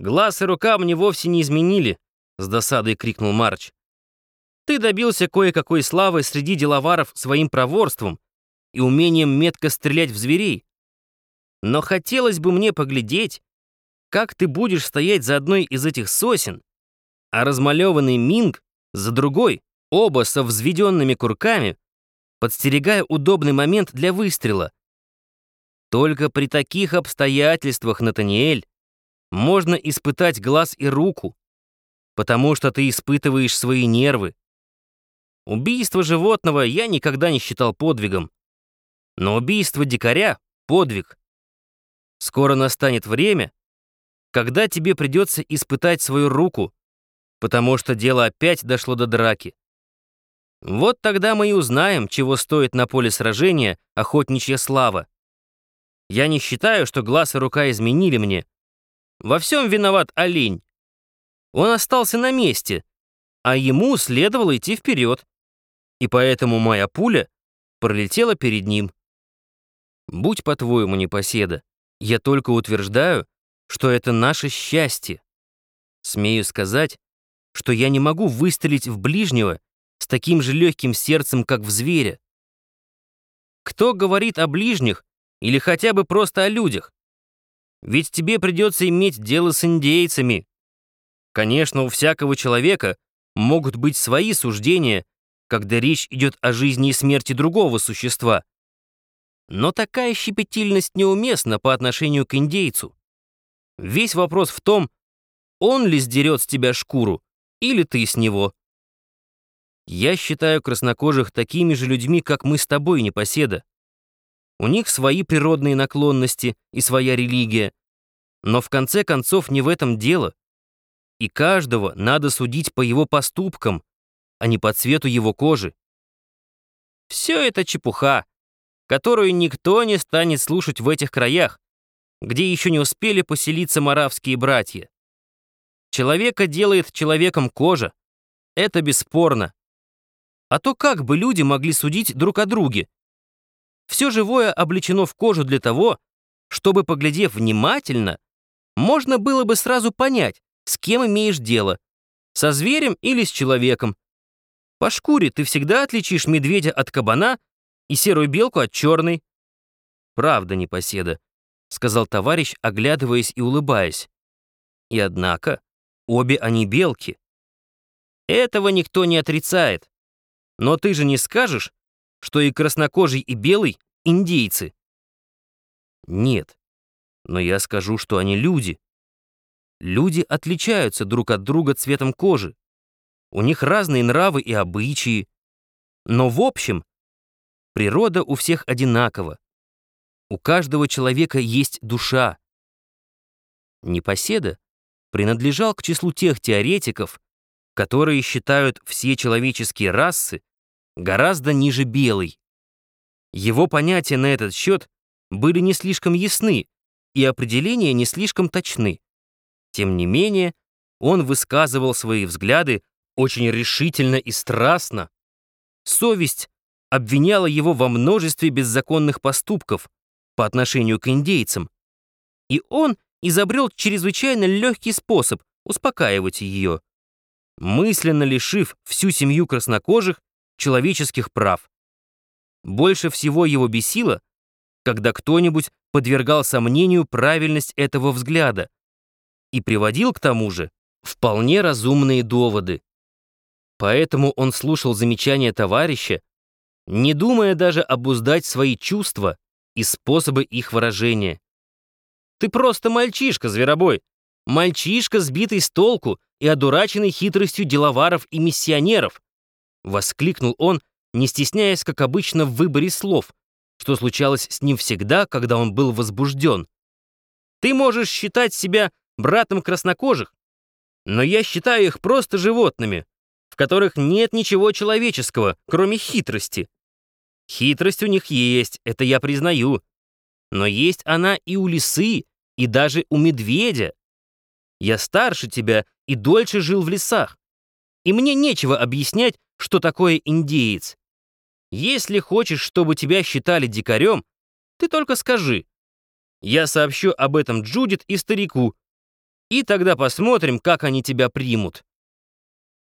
«Глаз и рука мне вовсе не изменили», — с досадой крикнул Марч. «Ты добился кое-какой славы среди деловаров своим проворством и умением метко стрелять в зверей. Но хотелось бы мне поглядеть, как ты будешь стоять за одной из этих сосен, а размалеванный Минг за другой, оба со взведенными курками, подстерегая удобный момент для выстрела. Только при таких обстоятельствах, Натаниэль, можно испытать глаз и руку, потому что ты испытываешь свои нервы. Убийство животного я никогда не считал подвигом, но убийство дикаря — подвиг. Скоро настанет время, когда тебе придется испытать свою руку, потому что дело опять дошло до драки. Вот тогда мы и узнаем, чего стоит на поле сражения охотничья слава. Я не считаю, что глаз и рука изменили мне. Во всем виноват олень. Он остался на месте, а ему следовало идти вперед. И поэтому моя пуля пролетела перед ним. Будь по-твоему непоседа, я только утверждаю, что это наше счастье. Смею сказать, что я не могу выстрелить в ближнего с таким же легким сердцем, как в зверя. Кто говорит о ближних или хотя бы просто о людях? Ведь тебе придется иметь дело с индейцами. Конечно, у всякого человека могут быть свои суждения, когда речь идет о жизни и смерти другого существа. Но такая щепетильность неуместна по отношению к индейцу. Весь вопрос в том, он ли сдерет с тебя шкуру, или ты с него. Я считаю краснокожих такими же людьми, как мы с тобой, непоседа. У них свои природные наклонности и своя религия. Но в конце концов не в этом дело. И каждого надо судить по его поступкам, а не по цвету его кожи. Все это чепуха, которую никто не станет слушать в этих краях, где еще не успели поселиться маравские братья. Человека делает человеком кожа. Это бесспорно. А то как бы люди могли судить друг о друге? Все живое облечено в кожу для того, чтобы, поглядев внимательно, можно было бы сразу понять, с кем имеешь дело, со зверем или с человеком. По шкуре ты всегда отличишь медведя от кабана и серую белку от черной. Правда, непоседа, сказал товарищ, оглядываясь и улыбаясь. И однако, обе они белки. Этого никто не отрицает. Но ты же не скажешь, что и краснокожий, и белый — индейцы. Нет, но я скажу, что они люди. Люди отличаются друг от друга цветом кожи. У них разные нравы и обычаи. Но в общем, природа у всех одинакова. У каждого человека есть душа. Непоседа принадлежал к числу тех теоретиков, которые считают все человеческие расы гораздо ниже белой. Его понятия на этот счет были не слишком ясны, и определения не слишком точны. Тем не менее, он высказывал свои взгляды очень решительно и страстно. Совесть обвиняла его во множестве беззаконных поступков по отношению к индейцам, и он изобрел чрезвычайно легкий способ успокаивать ее, мысленно лишив всю семью краснокожих человеческих прав. Больше всего его бесило, когда кто-нибудь подвергал сомнению правильность этого взгляда и приводил к тому же вполне разумные доводы. Поэтому он слушал замечания товарища, не думая даже обуздать свои чувства и способы их выражения. «Ты просто мальчишка, зверобой! Мальчишка, сбитый с толку и одураченный хитростью деловаров и миссионеров!» Воскликнул он, не стесняясь, как обычно, в выборе слов, что случалось с ним всегда, когда он был возбужден. «Ты можешь считать себя братом краснокожих, но я считаю их просто животными, в которых нет ничего человеческого, кроме хитрости. Хитрость у них есть, это я признаю. Но есть она и у лисы, и даже у медведя. Я старше тебя и дольше жил в лесах. И мне нечего объяснять, что такое индеец. Если хочешь, чтобы тебя считали дикарем, ты только скажи. Я сообщу об этом Джудит и старику. И тогда посмотрим, как они тебя примут.